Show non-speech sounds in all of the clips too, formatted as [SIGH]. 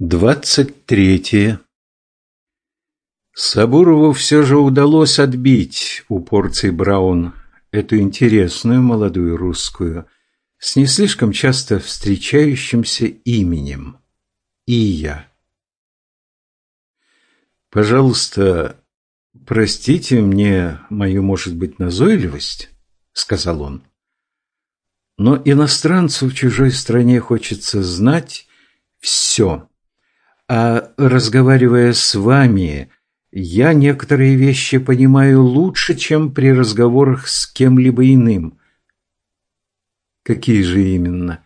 Двадцать третье. Сабурову все же удалось отбить у порции Браун эту интересную молодую русскую с не слишком часто встречающимся именем – Ия. «Пожалуйста, простите мне мою, может быть, назойливость», – сказал он. «Но иностранцу в чужой стране хочется знать все» а разговаривая с вами, я некоторые вещи понимаю лучше, чем при разговорах с кем-либо иным. Какие же именно?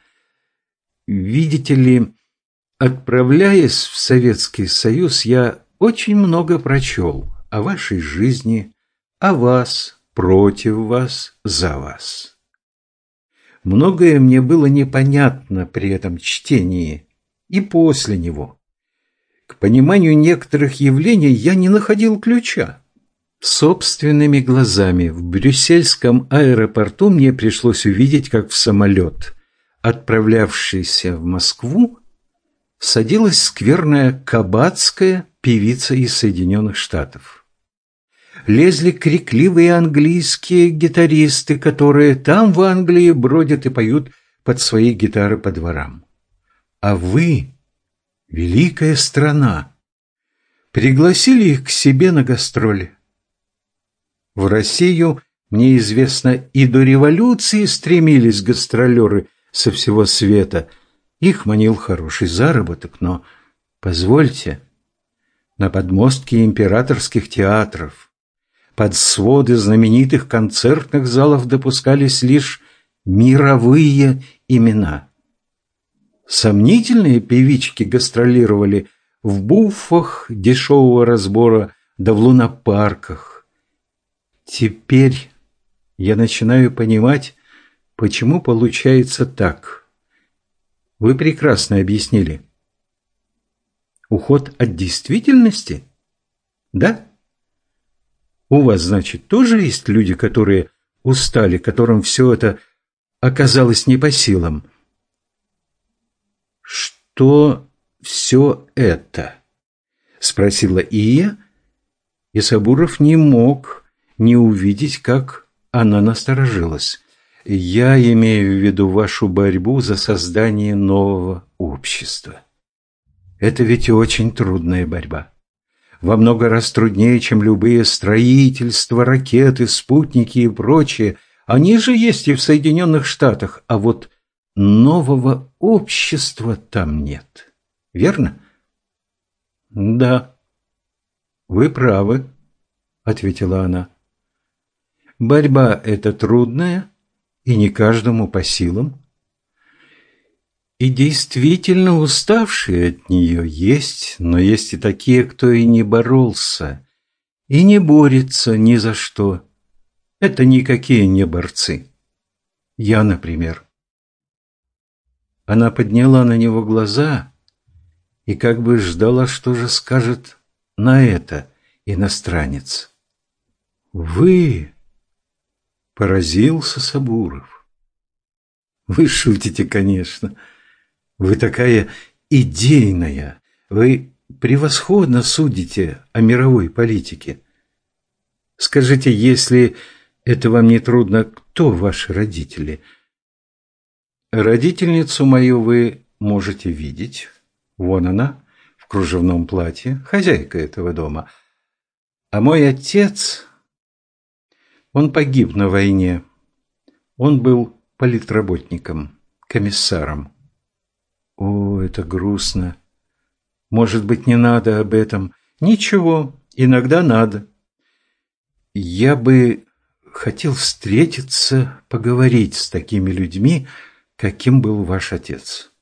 Видите ли, отправляясь в Советский Союз, я очень много прочел о вашей жизни, о вас, против вас, за вас. Многое мне было непонятно при этом чтении и после него. К пониманию некоторых явлений я не находил ключа. Собственными глазами в брюссельском аэропорту мне пришлось увидеть, как в самолет, отправлявшийся в Москву, садилась скверная кабацкая певица из Соединенных Штатов. Лезли крикливые английские гитаристы, которые там в Англии бродят и поют под свои гитары по дворам. А вы великая страна. Пригласили их к себе на гастроли. В Россию, мне известно, и до революции стремились гастролеры со всего света. Их манил хороший заработок, но, позвольте, на подмостке императорских театров, под своды знаменитых концертных залов допускались лишь мировые имена – Сомнительные певички гастролировали в буфах дешевого разбора да в лунопарках. Теперь я начинаю понимать, почему получается так. Вы прекрасно объяснили. Уход от действительности? Да? У вас, значит, тоже есть люди, которые устали, которым все это оказалось не по силам? «Что все это?» – спросила Ия, и Сабуров не мог не увидеть, как она насторожилась. «Я имею в виду вашу борьбу за создание нового общества. Это ведь очень трудная борьба. Во много раз труднее, чем любые строительства, ракеты, спутники и прочее. Они же есть и в Соединенных Штатах, а вот нового общества там нет. Верно? Да. Вы правы, ответила она. Борьба эта трудная и не каждому по силам. И действительно уставшие от нее есть, но есть и такие, кто и не боролся, и не борется ни за что. Это никакие не борцы. Я, например. Она подняла на него глаза и как бы ждала, что же скажет на это иностранец. «Вы!» — поразился Сабуров. «Вы шутите, конечно. Вы такая идейная. Вы превосходно судите о мировой политике. Скажите, если это вам не трудно, кто ваши родители?» Родительницу мою вы можете видеть. Вон она, в кружевном платье, хозяйка этого дома. А мой отец, он погиб на войне. Он был политработником, комиссаром. О, это грустно. Может быть, не надо об этом. Ничего, иногда надо. Я бы хотел встретиться, поговорить с такими людьми, каким был ваш отец.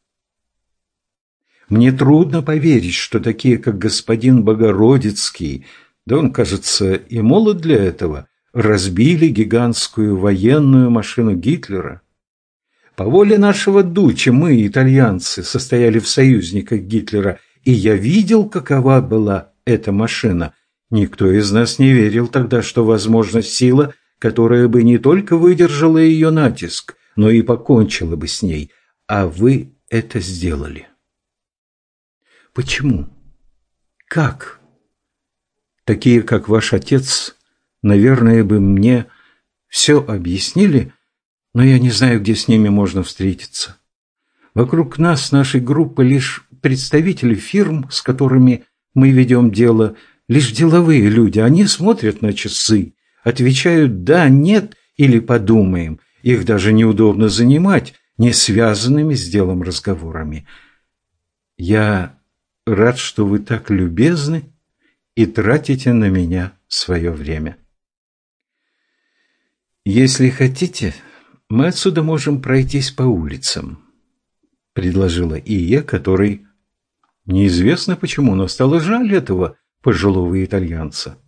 Мне трудно поверить, что такие, как господин Богородицкий, да он, кажется, и молод для этого, разбили гигантскую военную машину Гитлера. По воле нашего Дуча мы, итальянцы, состояли в союзниках Гитлера, и я видел, какова была эта машина. Никто из нас не верил тогда, что возможна сила, которая бы не только выдержала ее натиск, но и покончила бы с ней, а вы это сделали. Почему? Как? Такие, как ваш отец, наверное, бы мне все объяснили, но я не знаю, где с ними можно встретиться. Вокруг нас, нашей группы, лишь представители фирм, с которыми мы ведем дело, лишь деловые люди. Они смотрят на часы, отвечают «да», «нет» или «подумаем». Их даже неудобно занимать не связанными с делом разговорами. Я рад, что вы так любезны и тратите на меня свое время. Если хотите, мы отсюда можем пройтись по улицам, предложила Ия, который неизвестно почему, но стало жаль этого пожилого итальянца.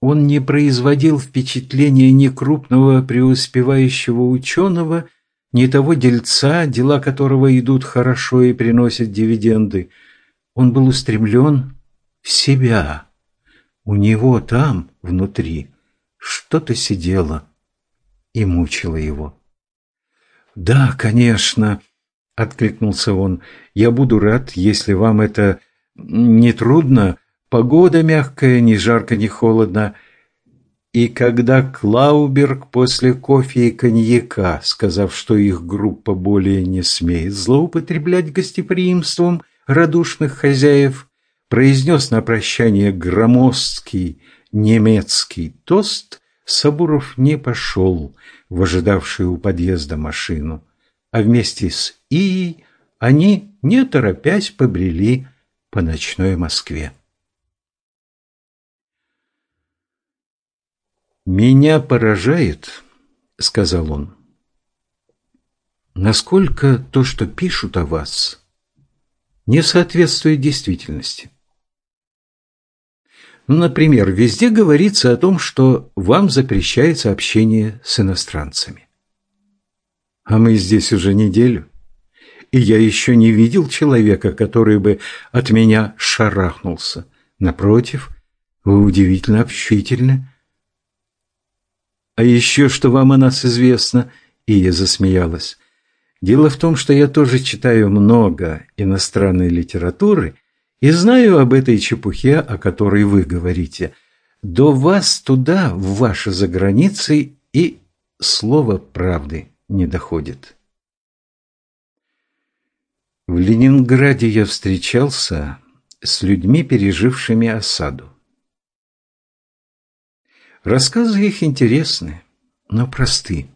Он не производил впечатления ни крупного преуспевающего ученого, ни того дельца, дела которого идут хорошо и приносят дивиденды. Он был устремлен в себя. У него там, внутри, что-то сидело и мучило его. «Да, конечно», — откликнулся он, — «я буду рад, если вам это не трудно, Погода мягкая, ни жарко, ни холодно. И когда Клауберг после кофе и коньяка, сказав, что их группа более не смеет злоупотреблять гостеприимством радушных хозяев, произнес на прощание громоздкий немецкий тост, Сабуров не пошел в ожидавшую у подъезда машину, а вместе с Ией они, не торопясь, побрели по ночной Москве. «Меня поражает, — сказал он, — насколько то, что пишут о вас, не соответствует действительности. Например, везде говорится о том, что вам запрещается общение с иностранцами. А мы здесь уже неделю, и я еще не видел человека, который бы от меня шарахнулся. Напротив, вы удивительно общительны, «А еще что вам о нас известно?» И я засмеялась. «Дело в том, что я тоже читаю много иностранной литературы и знаю об этой чепухе, о которой вы говорите. До вас туда, в ваши заграницы, и слово правды не доходит». В Ленинграде я встречался с людьми, пережившими осаду. Рассказы их интересны, но просты.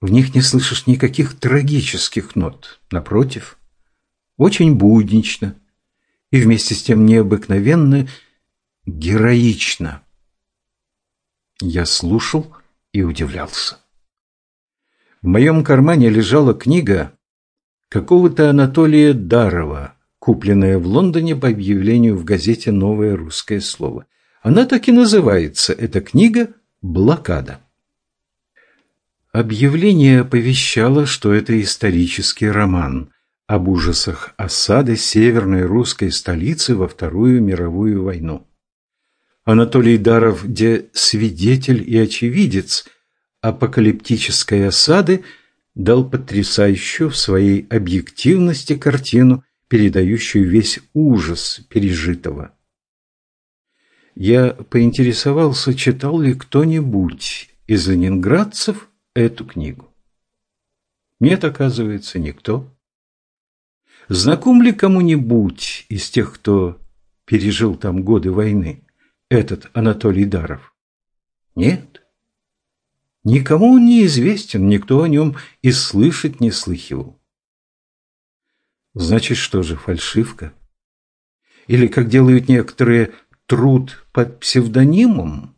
В них не слышишь никаких трагических нот. Напротив, очень буднично и вместе с тем необыкновенно героично. Я слушал и удивлялся. В моем кармане лежала книга какого-то Анатолия Дарова, купленная в Лондоне по объявлению в газете «Новое русское слово». Она так и называется, эта книга «Блокада». Объявление оповещало, что это исторический роман об ужасах осады северной русской столицы во Вторую мировую войну. Анатолий Даров, где свидетель и очевидец апокалиптической осады, дал потрясающую в своей объективности картину, передающую весь ужас пережитого я поинтересовался, читал ли кто-нибудь из ленинградцев эту книгу. Нет, оказывается, никто. Знаком ли кому-нибудь из тех, кто пережил там годы войны, этот Анатолий Даров? Нет. Никому он не известен, никто о нем и слышать не слыхивал. Значит, что же, фальшивка? Или, как делают некоторые труд под псевдонимом?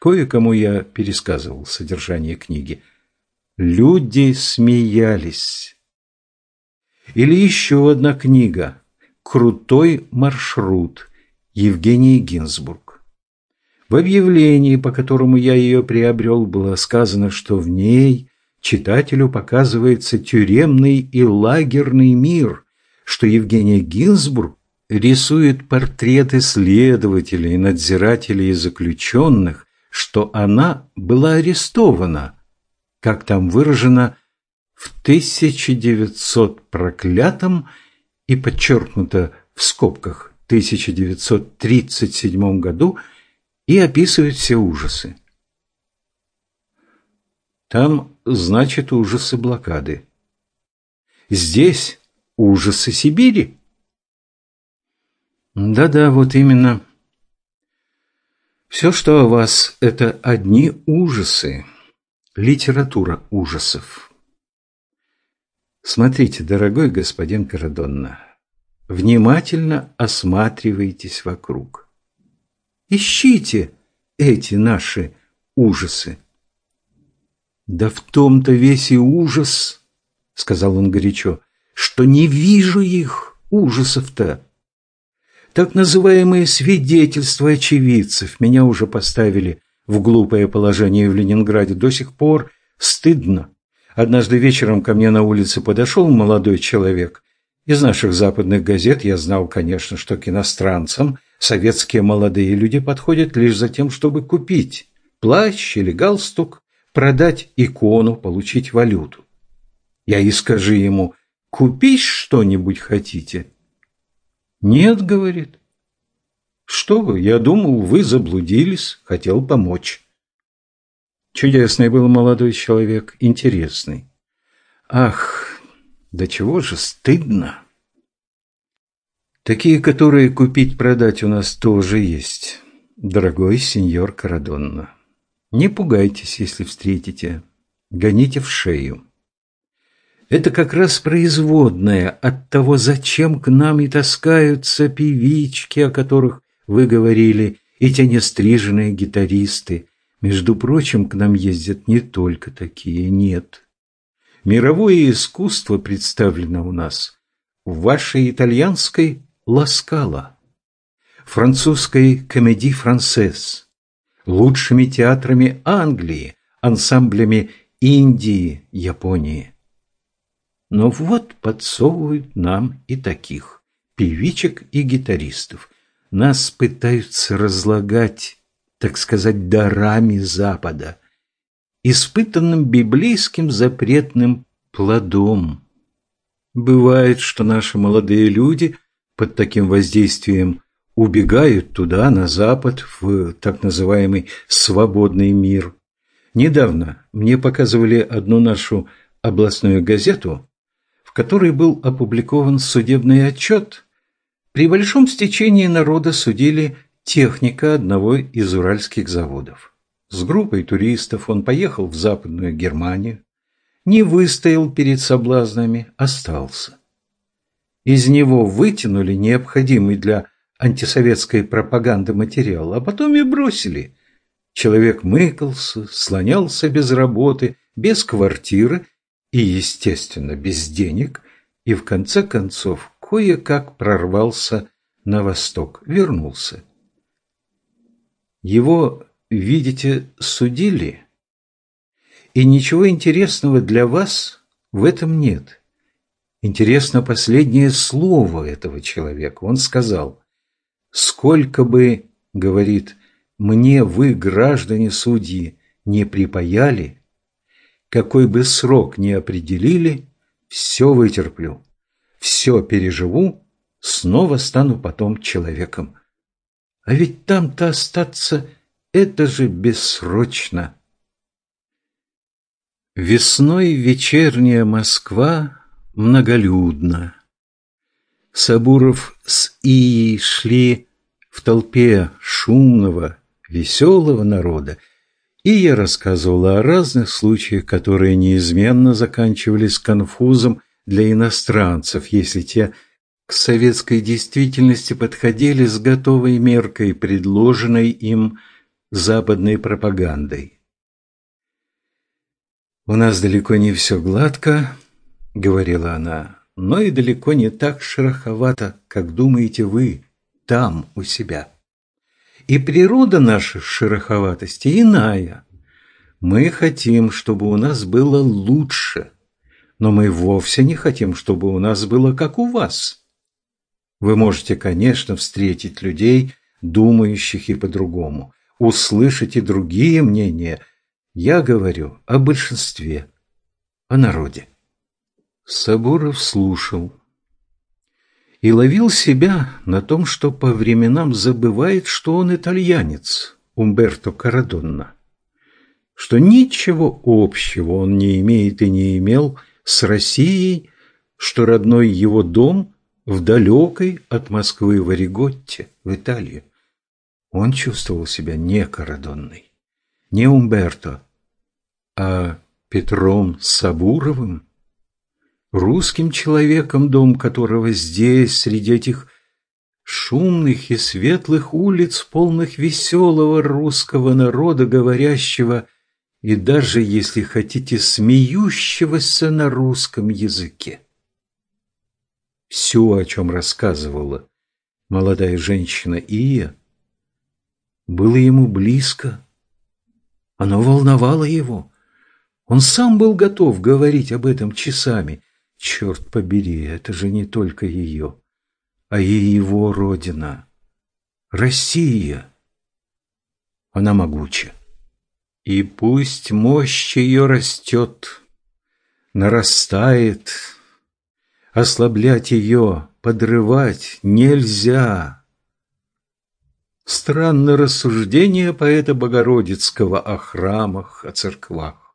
Кое-кому я пересказывал содержание книги. Люди смеялись. Или еще одна книга «Крутой маршрут» Евгений Гинзбург. В объявлении, по которому я ее приобрел, было сказано, что в ней читателю показывается тюремный и лагерный мир, что Евгения Гинзбург рисует портреты следователей, надзирателей и заключенных, что она была арестована, как там выражено, в 1900 проклятом и подчеркнуто в скобках 1937 году и описывает все ужасы. Там, значит, ужасы блокады. Здесь ужасы Сибири. Да-да, вот именно. Все, что о вас, это одни ужасы. Литература ужасов. Смотрите, дорогой господин Карадонна, внимательно осматривайтесь вокруг. Ищите эти наши ужасы. Да в том-то весь и ужас, — сказал он горячо, — что не вижу их, ужасов-то. Так называемые свидетельства очевидцев меня уже поставили в глупое положение в Ленинграде. До сих пор стыдно. Однажды вечером ко мне на улице подошел молодой человек. Из наших западных газет я знал, конечно, что к иностранцам советские молодые люди подходят лишь за тем, чтобы купить плащ или галстук, продать икону, получить валюту. Я и скажи ему, купить что-нибудь хотите? Нет, говорит. Что вы, я думал, вы заблудились, хотел помочь. Чудесный был молодой человек, интересный. Ах, да чего же стыдно. Такие, которые купить-продать у нас тоже есть, дорогой сеньор Карадонна. Не пугайтесь, если встретите, гоните в шею. Это как раз производное от того, зачем к нам и таскаются певички, о которых вы говорили, и те нестриженные гитаристы. Между прочим, к нам ездят не только такие, нет. Мировое искусство представлено у нас в вашей итальянской «Ласкала», французской «Комеди францез», лучшими театрами Англии, ансамблями Индии, Японии. Но вот подсовывают нам и таких, певичек и гитаристов. Нас пытаются разлагать, так сказать, дарами Запада, испытанным библейским запретным плодом. Бывает, что наши молодые люди под таким воздействием убегают туда, на Запад, в так называемый «свободный мир». Недавно мне показывали одну нашу областную газету, в которой был опубликован судебный отчет, при большом стечении народа судили техника одного из уральских заводов. С группой туристов он поехал в Западную Германию, не выстоял перед соблазнами, остался. Из него вытянули необходимый для антисоветской пропаганды материал, а потом и бросили. Человек мыкался, слонялся без работы, без квартиры и, естественно, без денег, и в конце концов кое-как прорвался на восток, вернулся. Его, видите, судили, и ничего интересного для вас в этом нет. Интересно последнее слово этого человека. Он сказал, «Сколько бы, — говорит, — мне вы, граждане судьи, не припаяли, какой бы срок ни определили, все вытерплю, все переживу, снова стану потом человеком. А ведь там-то остаться – это же бессрочно. Весной вечерняя Москва многолюдна. Сабуров с Ией шли в толпе шумного, веселого народа, и я рассказывала о разных случаях, которые неизменно заканчивались конфузом для иностранцев, если те к советской действительности подходили с готовой меркой, предложенной им западной пропагандой. «У нас далеко не все гладко», — говорила она, — «но и далеко не так шероховато, как думаете вы, там, у себя». И природа наших шероховатостей иная. Мы хотим, чтобы у нас было лучше, но мы вовсе не хотим, чтобы у нас было как у вас. Вы можете, конечно, встретить людей, думающих и по-другому, услышать и другие мнения. Я говорю о большинстве, о народе. Сабуров слушал и ловил себя на том, что по временам забывает, что он итальянец, Умберто Карадонна, что ничего общего он не имеет и не имел с Россией, что родной его дом в далекой от Москвы Вариготте, в Италии. Он чувствовал себя не Карадонной, не Умберто, а Петром Сабуровым, русским человеком, дом которого здесь, среди этих шумных и светлых улиц, полных веселого русского народа, говорящего и даже, если хотите, смеющегося на русском языке. Все, о чем рассказывала молодая женщина Ия, было ему близко. Оно волновало его. Он сам был готов говорить об этом часами. Черт побери, это же не только ее, а и его родина. Россия. Она могуча. И пусть мощь ее растет, нарастает, ослаблять ее, подрывать нельзя. Странное рассуждение поэта Богородицкого о храмах, о церквах.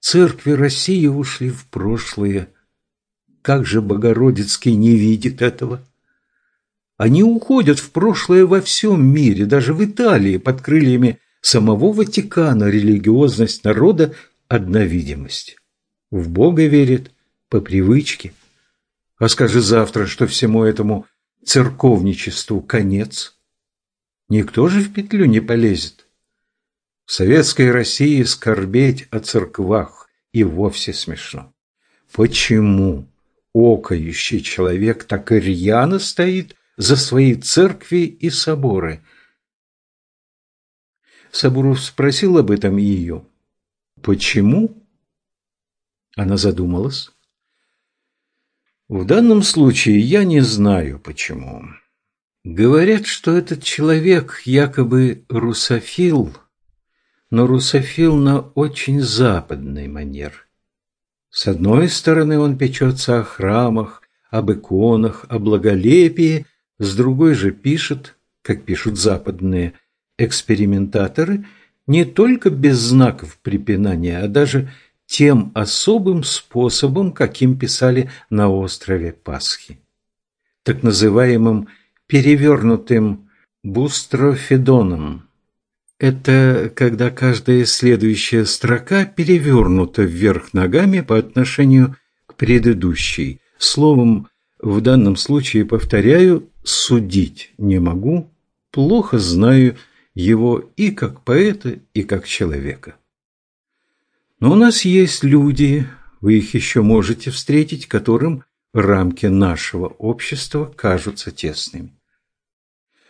Церкви России ушли в прошлое. Как же Богородицкий не видит этого? Они уходят в прошлое во всем мире, даже в Италии, под крыльями самого Ватикана религиозность народа – одна видимость. В Бога верит по привычке. А скажи завтра, что всему этому церковничеству конец. Никто же в петлю не полезет. В советской России скорбеть о церквах и вовсе смешно. Почему окающий человек так рьяно стоит за свои церкви и соборы – Сабуров спросил об этом ее. «Почему?» Она задумалась. «В данном случае я не знаю, почему. Говорят, что этот человек якобы русофил, но русофил на очень западный манер. С одной стороны, он печется о храмах, об иконах, о благолепии, с другой же пишет, как пишут западные, экспериментаторы не только без знаков препинания, а даже тем особым способом, каким писали на острове Пасхи, так называемым перевернутым бустрофедоном. Это когда каждая следующая строка перевернута вверх ногами по отношению к предыдущей. Словом, в данном случае, повторяю, судить не могу, плохо знаю его и как поэта, и как человека. Но у нас есть люди, вы их еще можете встретить, которым рамки нашего общества кажутся тесными.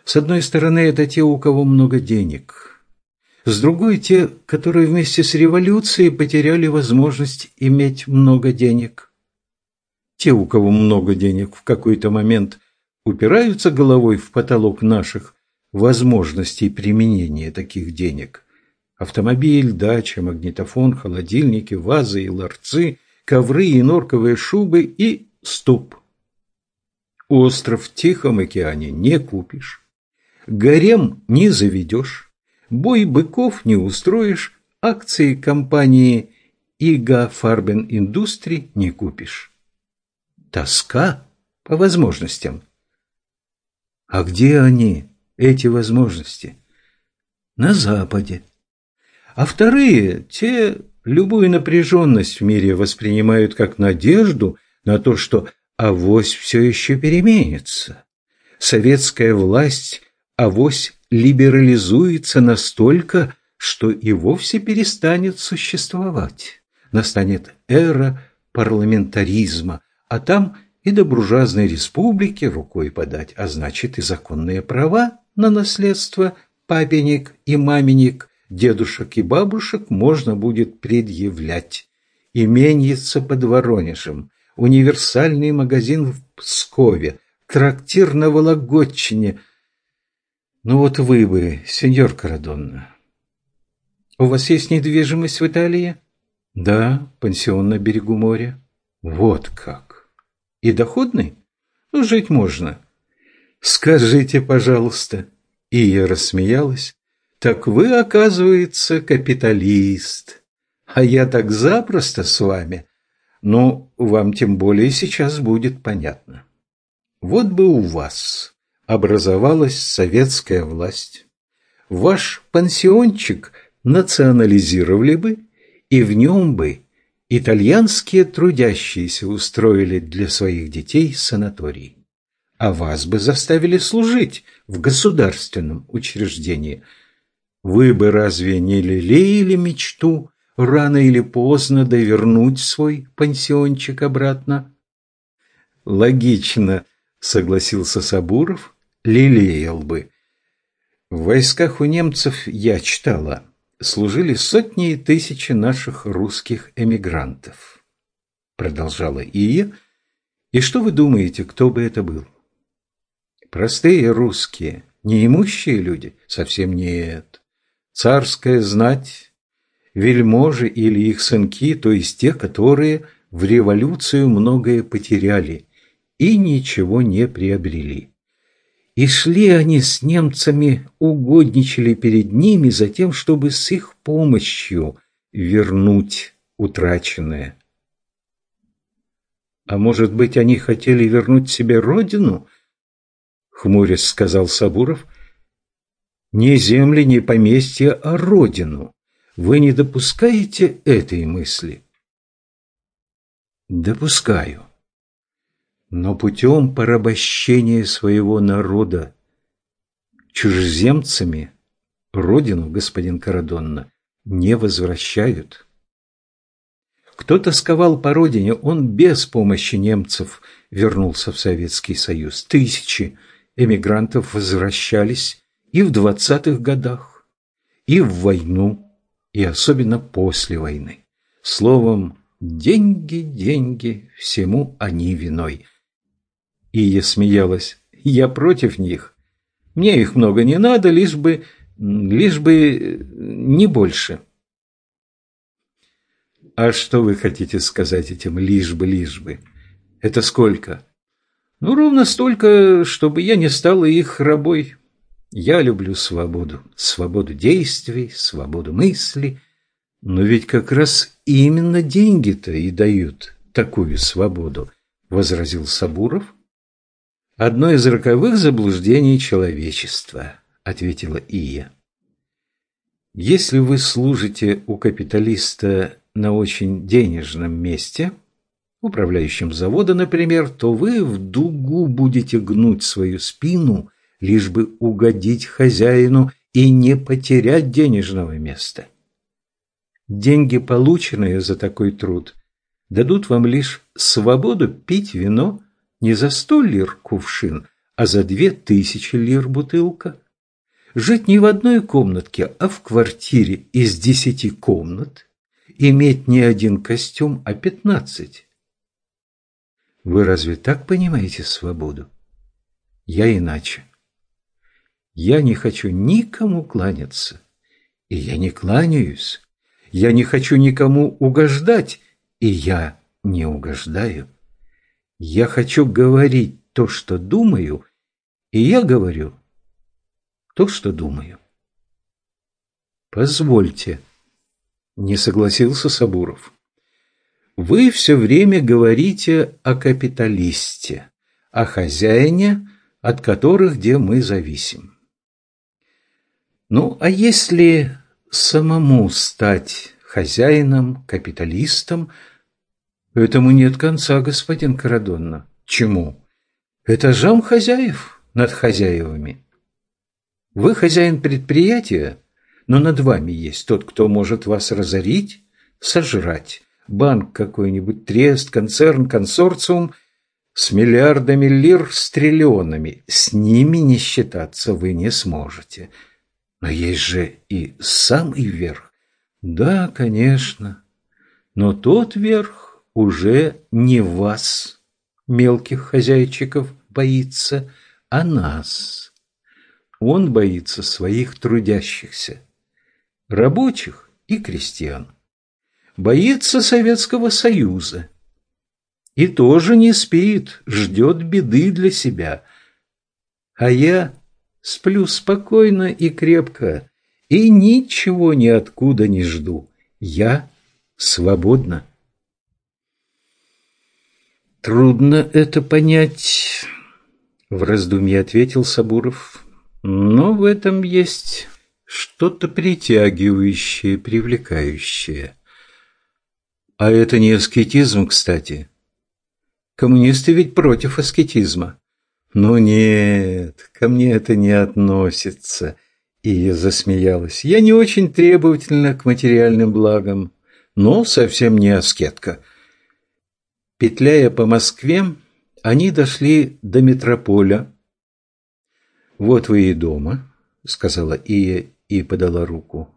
С одной стороны, это те, у кого много денег. С другой, те, которые вместе с революцией потеряли возможность иметь много денег. Те, у кого много денег, в какой-то момент упираются головой в потолок наших возможностей применения таких денег. Автомобиль, дача, магнитофон, холодильники, вазы и ларцы, ковры и норковые шубы и стоп. Остров в Тихом океане не купишь. Гарем не заведешь. Бой быков не устроишь. Акции компании Ига Фарбен Индустри не купишь. Тоска по возможностям. А где они? эти возможности? На Западе. А вторые, те любую напряженность в мире воспринимают как надежду на то, что авось все еще переменится. Советская власть авось либерализуется настолько, что и вовсе перестанет существовать. Настанет эра парламентаризма, а там и до буржуазной республики рукой подать, а значит и законные права на наследство папенек и маменек, дедушек и бабушек можно будет предъявлять. Именьица под Воронежем, универсальный магазин в Пскове, трактир на Вологодчине. Ну вот вы бы, сеньор Карадонна. У вас есть недвижимость в Италии? Да, пансион на берегу моря. Вот как. И доходный? Ну, жить можно. Скажите, пожалуйста. И я рассмеялась. Так вы, оказывается, капиталист. А я так запросто с вами. Ну, вам тем более сейчас будет понятно. Вот бы у вас образовалась советская власть. Ваш пансиончик национализировали бы, и в нем бы итальянские трудящиеся устроили для своих детей санаторий. А вас бы заставили служить в государственном учреждении. Вы бы разве не лелеяли мечту рано или поздно довернуть свой пансиончик обратно? Логично, согласился Сабуров, лелеял бы. В войсках у немцев я читала служили сотни и тысячи наших русских эмигрантов. Продолжала Ия. И что вы думаете, кто бы это был? Простые русские, неимущие люди? Совсем нет. Царская знать, вельможи или их сынки, то есть те, которые в революцию многое потеряли и ничего не приобрели. И шли они с немцами, угодничали перед ними за тем, чтобы с их помощью вернуть утраченное. А может быть, они хотели вернуть себе родину? Хмурясь сказал Сабуров. Не земли, не поместья, а родину. Вы не допускаете этой мысли? Допускаю но путем порабощения своего народа чужеземцами родину, господин Карадонна, не возвращают. Кто тосковал по родине, он без помощи немцев вернулся в Советский Союз. Тысячи эмигрантов возвращались и в двадцатых годах, и в войну, и особенно после войны. Словом, деньги, деньги, всему они виной. Ия смеялась. «Я против них. Мне их много не надо, лишь бы... лишь бы... Э, не больше». «А что вы хотите сказать этим «лишь бы, лишь бы»? Это сколько?» «Ну, ровно столько, чтобы я не стала их рабой. Я люблю свободу. Свободу действий, свободу мысли. Но ведь как раз именно деньги-то и дают такую свободу», — возразил Сабуров, «Одно из роковых заблуждений человечества», – ответила Ия. «Если вы служите у капиталиста на очень денежном месте, управляющим завода, например, то вы в дугу будете гнуть свою спину, лишь бы угодить хозяину и не потерять денежного места. Деньги, полученные за такой труд, дадут вам лишь свободу пить вино не за сто лир кувшин, а за две тысячи лир бутылка. Жить не в одной комнатке, а в квартире из десяти комнат. Иметь не один костюм, а пятнадцать. Вы разве так понимаете свободу? Я иначе. Я не хочу никому кланяться. И я не кланяюсь. Я не хочу никому угождать. И я не угождаю. Я хочу говорить то, что думаю, и я говорю то, что думаю. Позвольте, не согласился Сабуров. Вы все время говорите о капиталисте, о хозяине, от которых где мы зависим. Ну, а если самому стать хозяином, капиталистом – Этому нет конца, господин Карадонна. Чему? Это жам хозяев над хозяевами. Вы хозяин предприятия, но над вами есть тот, кто может вас разорить, сожрать. Банк какой-нибудь, трест, концерн, консорциум с миллиардами лир, с триллионами. С ними не считаться вы не сможете. Но есть же и самый верх. Да, конечно. Но тот верх уже не вас, мелких хозяйчиков, боится, а нас. Он боится своих трудящихся, рабочих и крестьян. Боится Советского Союза. и тоже не спит, ждет беды для себя. А я сплю спокойно и крепко, и ничего ниоткуда не жду. Я свободна. Трудно это понять, в раздумье ответил Сабуров. Но в этом есть что-то притягивающее, привлекающее. А это не аскетизм, кстати. Коммунисты ведь против аскетизма. Ну нет, ко мне это не относится. И засмеялась. Я не очень требовательна к материальным благам, но совсем не аскетка. Петляя по Москве, они дошли до метрополя. «Вот вы и дома», — сказала Ия и подала руку.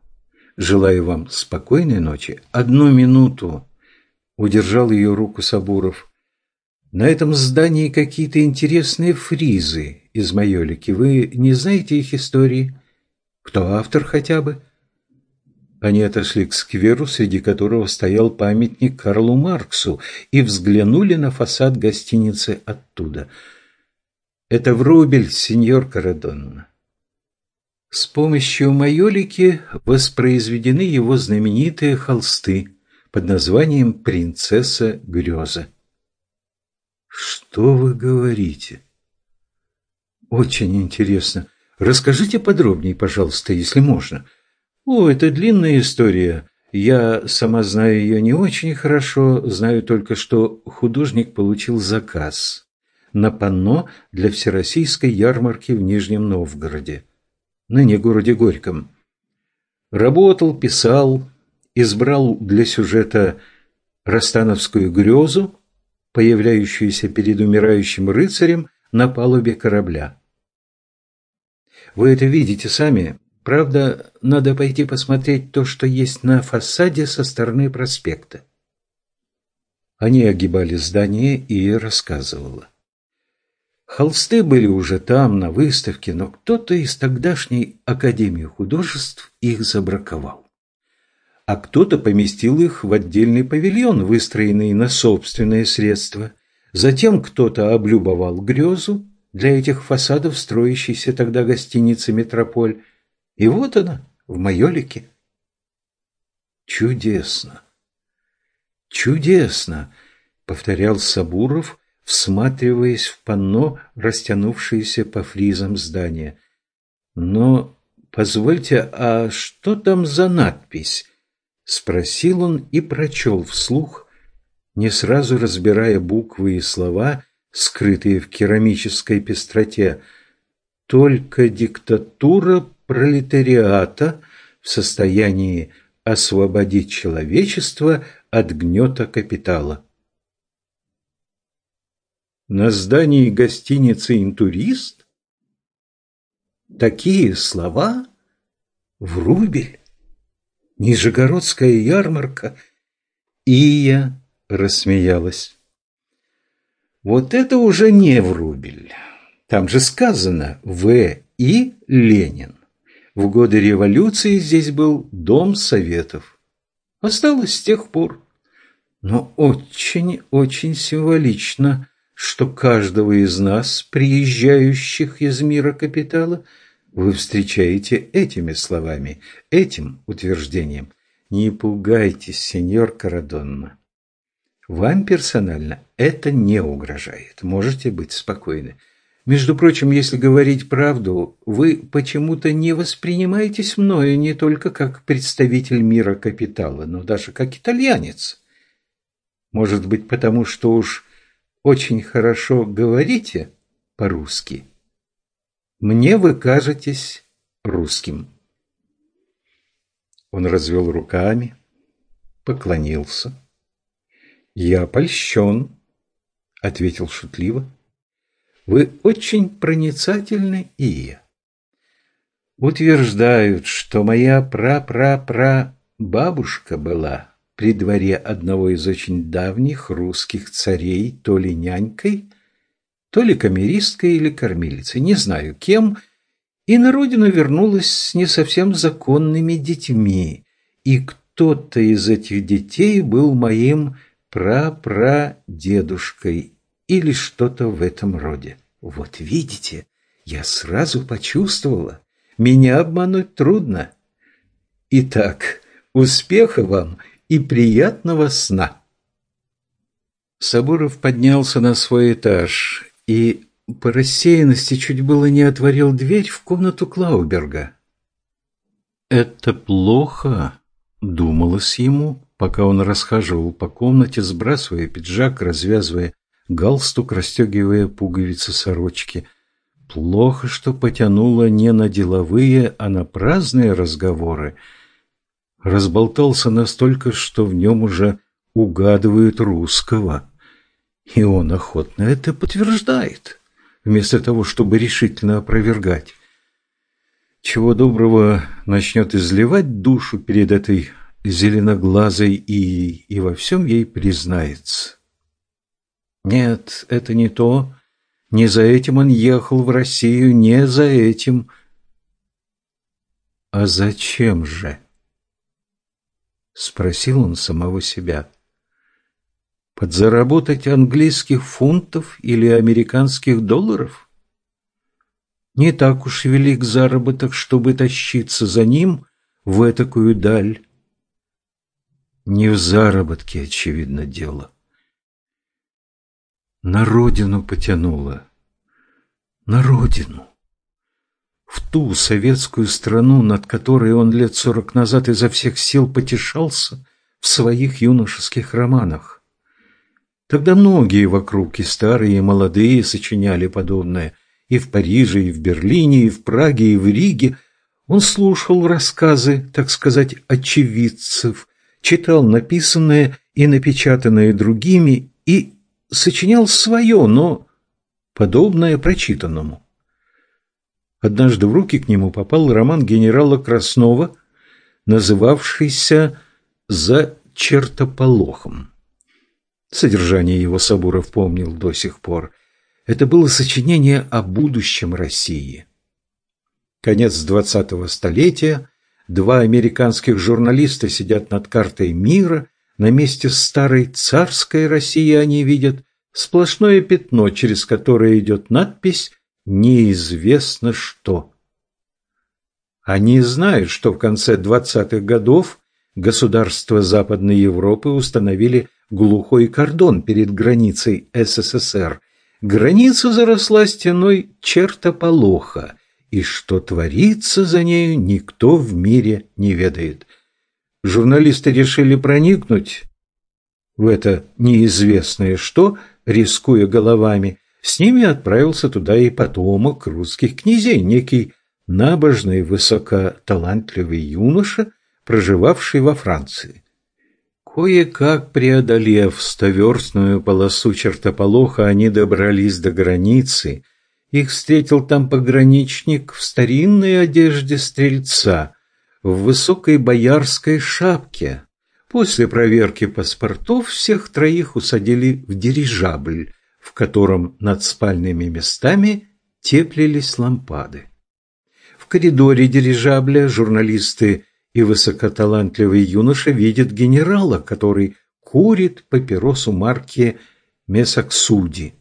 «Желаю вам спокойной ночи. Одну минуту!» — удержал ее руку Сабуров. «На этом здании какие-то интересные фризы из майолики. Вы не знаете их истории? Кто автор хотя бы?» Они отошли к скверу, среди которого стоял памятник Карлу Марксу, и взглянули на фасад гостиницы оттуда. «Это Врубель, сеньор Карадонна. С помощью майолики воспроизведены его знаменитые холсты под названием «Принцесса Греза». «Что вы говорите?» «Очень интересно. Расскажите подробнее, пожалуйста, если можно». «О, это длинная история. Я сама знаю ее не очень хорошо, знаю только, что художник получил заказ на панно для всероссийской ярмарки в Нижнем Новгороде ныне городе Горьком. Работал, писал, избрал для сюжета Ростановскую грезу, появляющуюся перед умирающим рыцарем на палубе корабля. Вы это видите сами. Правда, надо пойти посмотреть то, что есть на фасаде со стороны проспекта. Они огибали здание и рассказывала. Холсты были уже там, на выставке, но кто-то из тогдашней Академии художеств их забраковал. А кто-то поместил их в отдельный павильон, выстроенный на собственные средства. Затем кто-то облюбовал грезу для этих фасадов, строящейся тогда гостиницы «Метрополь». И вот она, в Майолике. «Чудесно! Чудесно!» — повторял Сабуров, всматриваясь в панно, растянувшееся по фризам здания. «Но, позвольте, а что там за надпись?» — спросил он и прочел вслух, не сразу разбирая буквы и слова, скрытые в керамической пестроте. «Только диктатура пролетариата в состоянии освободить человечество от гнета капитала». На здании гостиницы «Интурист»? Такие слова? Врубель? Нижегородская ярмарка? И я рассмеялась. Вот это уже не Врубель. Там же сказано «В. и Ленин». В годы революции здесь был Дом Советов. Осталось с тех пор. Но очень-очень символично – что каждого из нас, приезжающих из мира капитала, вы встречаете этими словами, этим утверждением. Не пугайтесь, сеньор Карадонна. Вам персонально это не угрожает. Можете быть спокойны. Между прочим, если говорить правду, вы почему-то не воспринимаетесь мною не только как представитель мира капитала, но даже как итальянец. Может быть, потому что уж очень хорошо говорите по-русски, мне вы кажетесь русским. Он развел руками, поклонился. «Я польщен», — ответил шутливо. «Вы очень проницательны, и я. Утверждают, что моя пра-пра-пра бабушка была при дворе одного из очень давних русских царей то ли нянькой, то ли камеристкой или кормилицей, не знаю кем, и на родину вернулась с не совсем законными детьми, и кто-то из этих детей был моим прапрадедушкой или что-то в этом роде. Вот видите, я сразу почувствовала, меня обмануть трудно. Итак, успеха вам и приятного сна. Сабуров поднялся на свой этаж и по рассеянности чуть было не отворил дверь в комнату Клауберга. «Это плохо», — думалось ему, пока он расхаживал по комнате, сбрасывая пиджак, развязывая галстук, расстегивая пуговицы сорочки. Плохо, что потянуло не на деловые, а на праздные разговоры. Разболтался настолько, что в нем уже угадывают русского. И он охотно это подтверждает, вместо того, чтобы решительно опровергать. Чего доброго начнет изливать душу перед этой зеленоглазой и, и во всем ей признается. Нет, это не то. Не за этим он ехал в Россию, не за этим. А зачем же? Спросил он самого себя. Подзаработать английских фунтов или американских долларов? Не так уж велик заработок, чтобы тащиться за ним в этакую даль. Не в заработке, очевидно, дело. На родину потянуло. На родину. В ту советскую страну, над которой он лет сорок назад изо всех сил потешался в своих юношеских романах. Тогда многие вокруг, и старые, и молодые, сочиняли подобное. И в Париже, и в Берлине, и в Праге, и в Риге. Он слушал рассказы, так сказать, очевидцев, читал написанное и напечатанное другими и сочинял свое, но подобное прочитанному. Однажды в руки к нему попал роман генерала Краснова, называвшийся «За чертополохом». Содержание его Сабуров помнил до сих пор. Это было сочинение о будущем России. Конец двадцатого столетия, два американских журналиста сидят над картой мира, на месте старой царской России они видят сплошное пятно, через которое идет надпись «Неизвестно что». Они знают, что в конце двадцатых годов государства Западной Европы установили глухой кордон перед границей СССР. Граница заросла стеной чертополоха, и что творится за нею, никто в мире не ведает. Журналисты решили проникнуть в это неизвестное что, рискуя головами. С ними отправился туда и потомок русских князей, некий набожный, высокоталантливый юноша, проживавший во Франции. Кое-как преодолев стоверстную полосу чертополоха, они добрались до границы. Их встретил там пограничник в старинной одежде стрельца, в высокой боярской шапке. После проверки паспортов всех троих усадили в дирижабль, в котором над спальными местами теплились лампады. В коридоре дирижабля журналисты и высокоталантливый юноша видит генерала, который курит папиросу марки Месаксуди.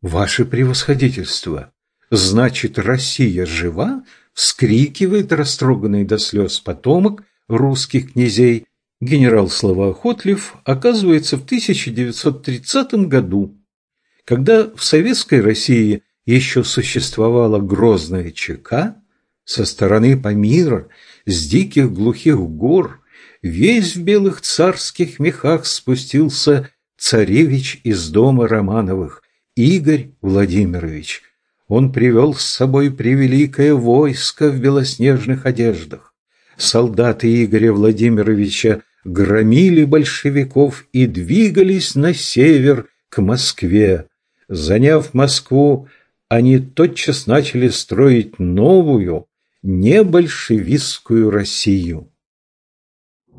«Ваше превосходительство! Значит, Россия жива?» — вскрикивает растроганный до слез потомок русских князей. Генерал Словоохотлив оказывается в 1930 году, когда в Советской России еще существовала грозная ЧК, со стороны Памира – с диких глухих гор, весь в белых царских мехах спустился царевич из дома Романовых, Игорь Владимирович. Он привел с собой превеликое войско в белоснежных одеждах. Солдаты Игоря Владимировича громили большевиков и двигались на север к Москве. Заняв Москву, они тотчас начали строить новую, не большевистскую Россию.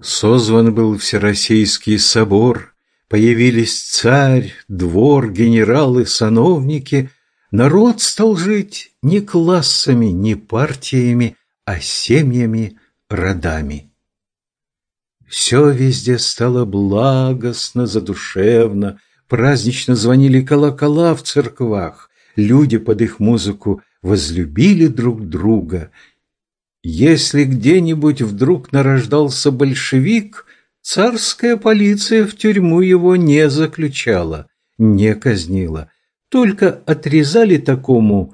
Созван был Всероссийский собор, появились царь, двор, генералы, сановники. Народ стал жить не классами, не партиями, а семьями, родами. Все везде стало благостно, задушевно, празднично звонили колокола в церквах, люди под их музыку возлюбили друг друга. Если где-нибудь вдруг нарождался большевик, царская полиция в тюрьму его не заключала, не казнила, только отрезали такому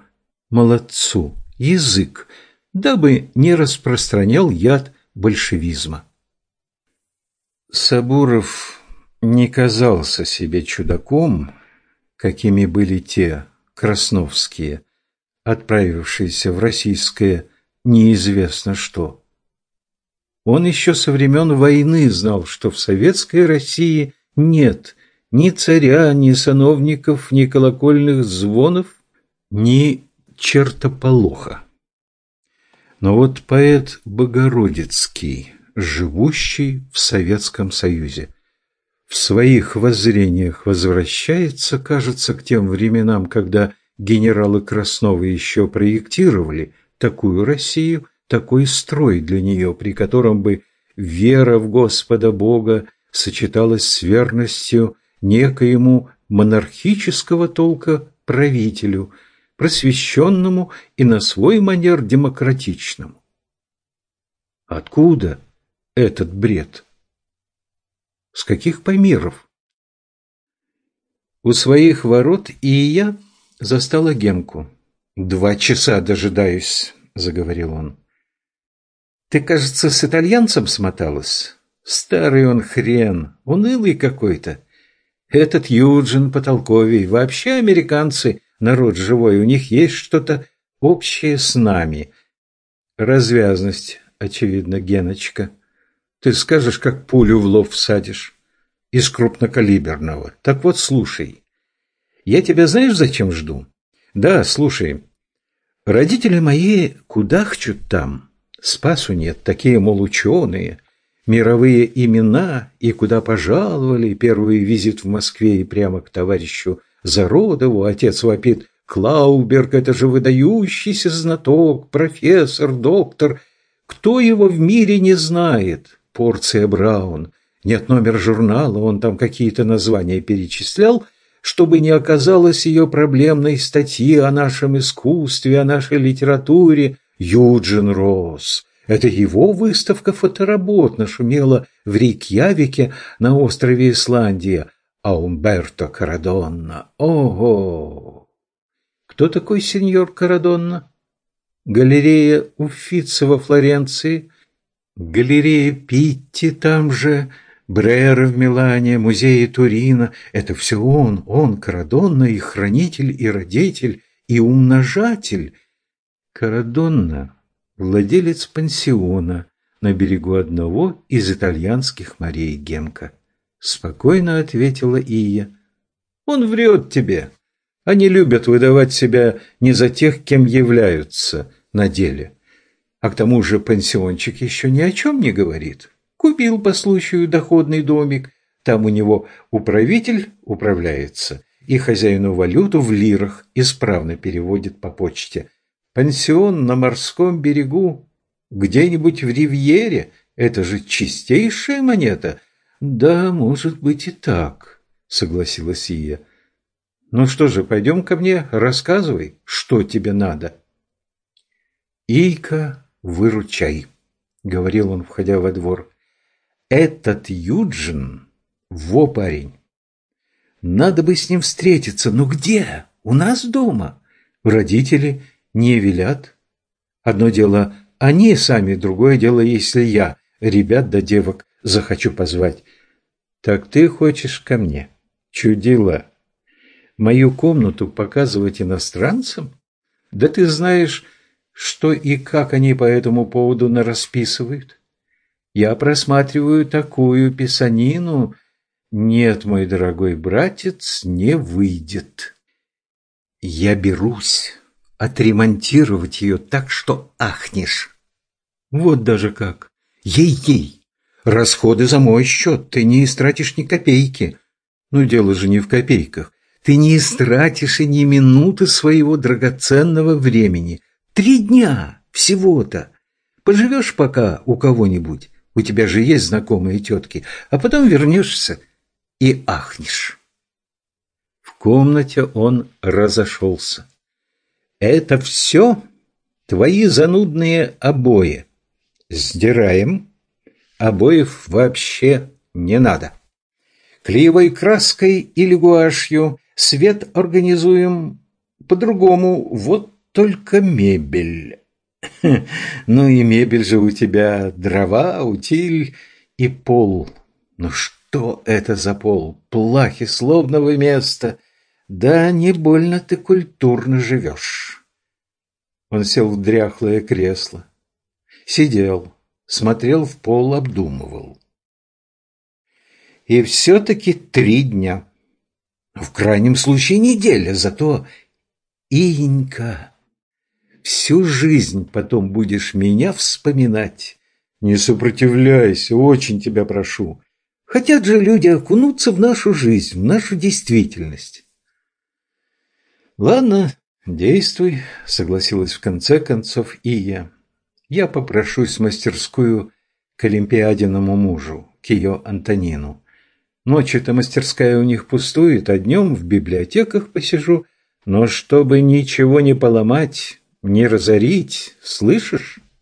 молодцу язык, дабы не распространял яд большевизма. Сабуров не казался себе чудаком, какими были те красновские, отправившиеся в российское неизвестно что. Он еще со времен войны знал, что в советской России нет ни царя, ни сановников, ни колокольных звонов, ни чертополоха. Но вот поэт Богородицкий, живущий в Советском Союзе, в своих воззрениях возвращается, кажется, к тем временам, когда генералы Красновы еще проектировали такую Россию, такой строй для нее, при котором бы вера в Господа Бога сочеталась с верностью некоему монархического толка правителю – просвещенному и на свой манер демократичному. Откуда этот бред? С каких померов? У своих ворот и я застала Генку. «Два часа дожидаюсь», — заговорил он. «Ты, кажется, с итальянцем смоталась? Старый он хрен, унылый какой-то. Этот Юджин потолковей, вообще американцы народ живой, у них есть что-то общее с нами. Развязность, очевидно, Геночка. Ты скажешь, как пулю в лоб всадишь. Из крупнокалиберного. Так вот, слушай. Я тебя знаешь, зачем жду? Да, слушай. Родители мои кудахчут там. Спасу нет, такие, мол, ученые. Мировые имена и куда пожаловали. Первый визит в Москве и прямо к товарищу Зародову отец вопит. Клауберг – это же выдающийся знаток, профессор, доктор. Кто его в мире не знает? Порция Браун. Нет номер журнала, он там какие-то названия перечислял, чтобы не оказалось ее проблемной статьи о нашем искусстве, о нашей литературе. Юджин Росс. Это его выставка фоторабот нашумела в Рейкьявике на острове Исландия а Умберто Карадонна. Ого! Кто такой сеньор Карадонна? Галерея Уффици во Флоренции, галерея Питти там же, Брера в Милане, музеи Турина. Это все он, он, Карадонна, и хранитель, и родитель, и умножатель. Карадонна – владелец пансиона на берегу одного из итальянских морей Генка. Спокойно ответила Ия. Он врет тебе. Они любят выдавать себя не за тех, кем являются на деле. А к тому же пансиончик еще ни о чем не говорит. Купил по случаю доходный домик. Там у него управитель управляется и хозяину валюту в лирах исправно переводит по почте. Пансион на морском берегу, где-нибудь в Ривьере, это же чистейшая монета – «Да, может быть и так», — согласилась Ия. «Ну что же, пойдем ко мне, рассказывай, что тебе надо». «Ика, выручай», — говорил он, входя во двор. «Этот Юджин — во парень. Надо бы с ним встретиться, но где? У нас дома. Родители не велят. Одно дело они сами, другое дело, если я, ребят да девок, захочу позвать. Так ты хочешь ко мне? Чудила. Мою комнату показывать иностранцам? Да ты знаешь, что и как они по этому поводу нарасписывают. Я просматриваю такую писанину. Нет, мой дорогой братец, не выйдет. Я берусь отремонтировать ее так, что ахнешь. Вот даже как. Ей-ей. Расходы за мой счет, ты не истратишь ни копейки. Ну, дело же не в копейках. Ты не истратишь и ни минуты своего драгоценного времени. Три дня всего-то. Поживешь пока у кого-нибудь. У тебя же есть знакомые тетки. А потом вернешься и ахнешь. В комнате он разошелся. Это все твои занудные обои. Сдираем. Обоев вообще не надо. Клеевой краской или гуашью свет организуем по-другому. Вот только мебель. [LAUGHS] Ну и мебель же у тебя дрова, утиль и пол. Ну что это за пол? Плахи словного места. Да не больно ты культурно живешь. Он сел в дряхлое кресло. Сидел, смотрел в пол, обдумывал. И все-таки три дня. В крайнем случае неделя, зато Инька, всю жизнь потом будешь меня вспоминать. Не сопротивляйся, очень тебя прошу. Хотят же люди окунуться в нашу жизнь, в нашу действительность. Ладно, действуй, согласилась в конце концов и я. Я попрошусь в мастерскую к Олимпиадиному мужу, к ее Антонину. Ночью-то мастерская у них пустует, а днем в библиотеках посижу. Но чтобы ничего не поломать, не разорить, слышишь?